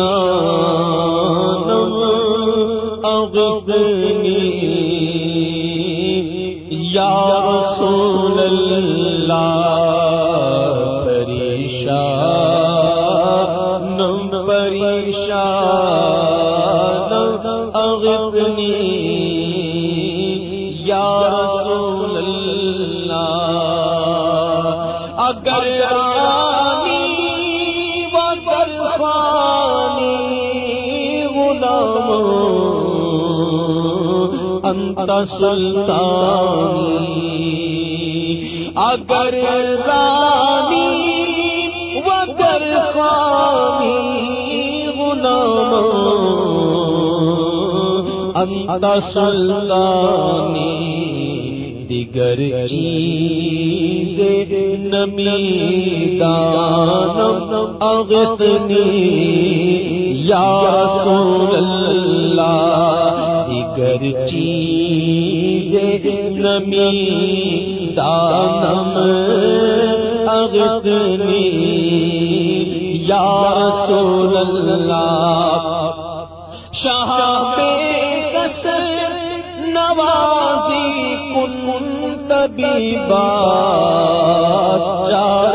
نہ سلطانی۔ اگر رانی وگر خانی غلام انت سلطانی۔ دیگر چیز نمی دانم اغثنی۔ یا رسول اللہ دیگر چیز نمی دانم اغتنی یا رسول اللہ، شاہ پہ کس نوازی کن طبیبا چار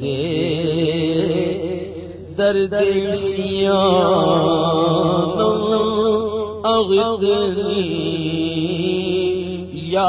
دے درد اغغنی یا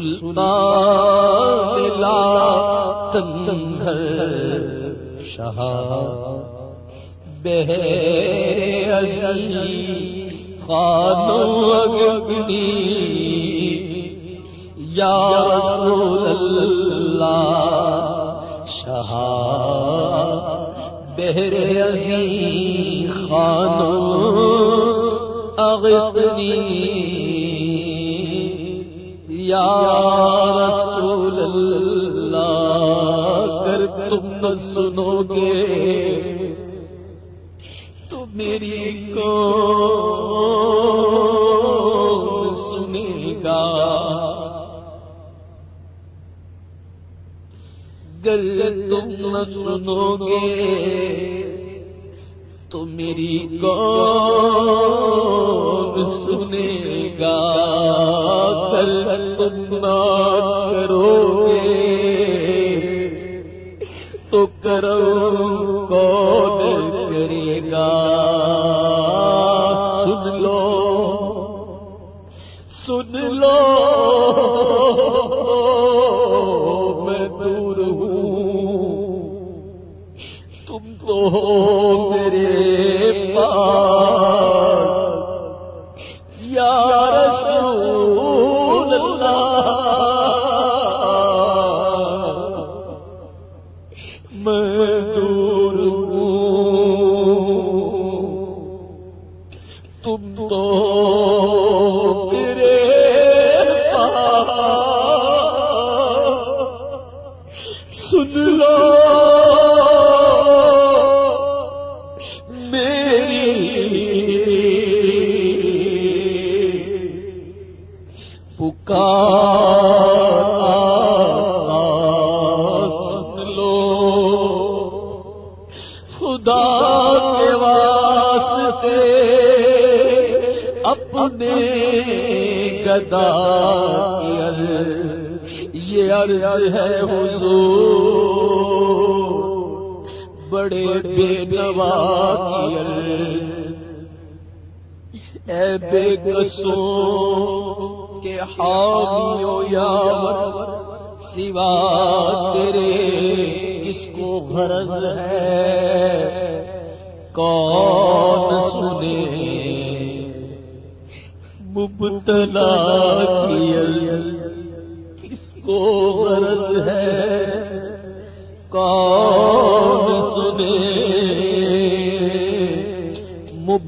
سلطان لا تنہر شاہ بے بہ خانو اگنی یا رسول اللہ شاہ بہر عزیز خانو اغفنی یا رسول اللہ، کر تم نہ سنو گے تو میری کو سنے گا۔ گر تم نہ سنو گے تو میری کون سنے گا۔ تم نہ کرو گے تو کرو کون کرے گا۔ سن لو سن لو، میں دور ہوں۔ تم تو ہو پکار لو خدا کے واسطے اپنے گدا یہ عرض ہے حضور۔ بڑے بے نوا کی عرض اے بے قصوں کے حامیوں یا سوا تیرے کس کو غرض ہے؟ کون سنے؟ مبتلا کس کو غرض ہے؟ کون سنے؟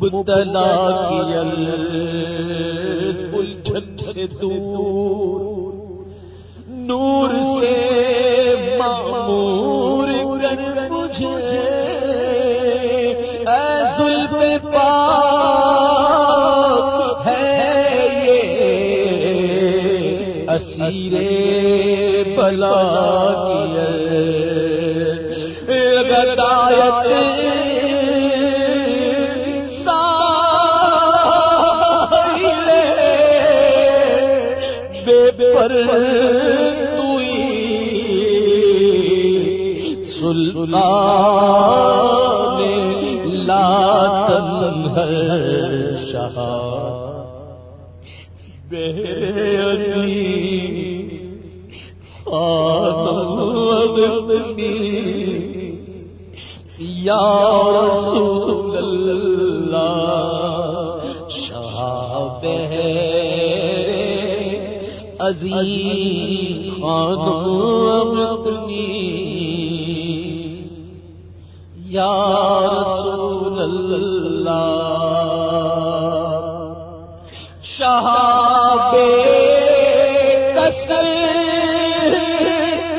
مبتلا کی الجھن سے دور۔ نور سے معمور کر مجھے۔ اے زلف پاک ہے یہ اسیر بلا کی شاہ بے یا رسول اللہ شاہ بہر عزیز خانو اپنی یا رسول اللہ شاہ بے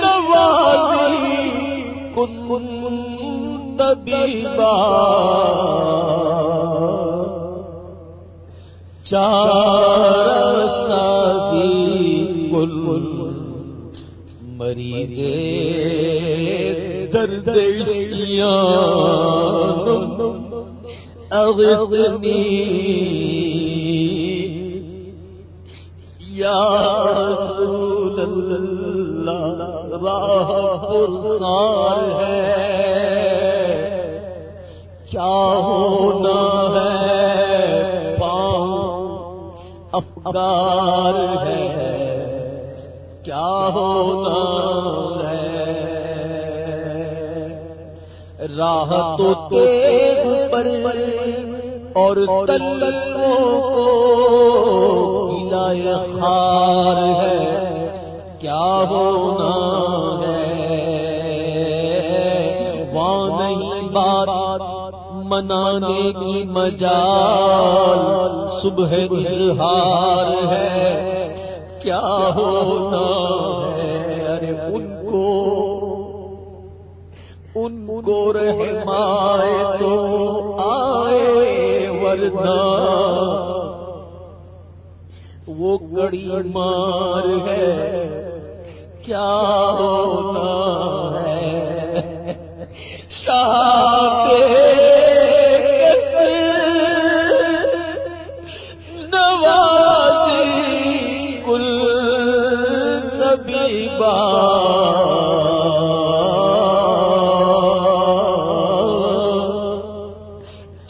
نوازی کن طبیبا چار سازی کل مریض درد اغثنی یا رسول اللہ، راہ پرخار ہے۔ کیا ہونا ہے، پاؤں افکار ہے۔ کیا ہونا راہ تو تیز پر اور تلوں کو خار ہے۔ کیا ہونا ہے؟ وہاں نہیں بات، منانے کی مجال صبح اظہار ہے۔ کیا ہونا کو رہمائے تو آئے ورنہ وہ کڑی مار ہے کیا ہوتا ہے؟ شاہ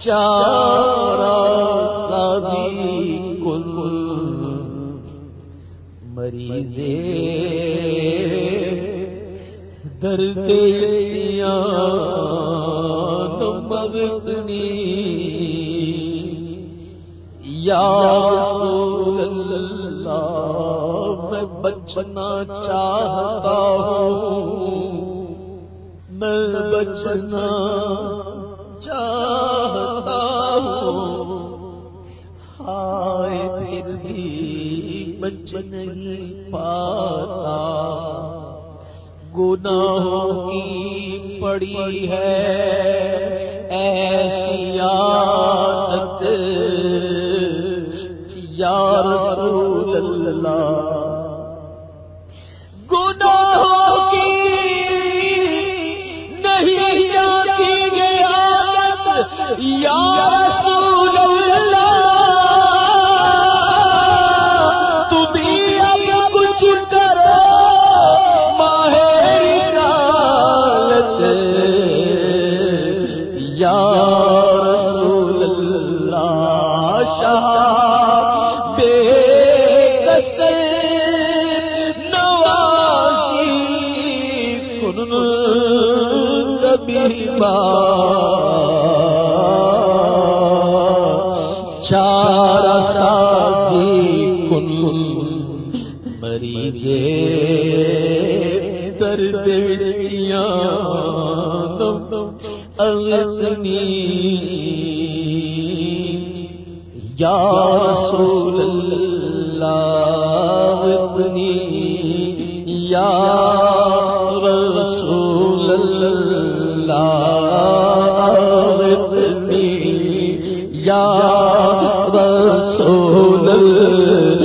چارا سادی کل مریضے درد مغنی یا رسول اللہ، میں بچنا چاہتا ہوں، میں بچنا چاہتا ہوں ہائے پھر بھی بچ نہیں پاتا۔ گناہوں کی پڑی ہے۔ ایسی عادت۔ یا رسول اللہ۔ یا رسول اللہ شاہ بے نوازی کن طبیبا چار سازی کن مریضے درد وسیاں اغنی یا رسول اللہ اغنی یا رسول اللہ اغنی یا رسول اللہ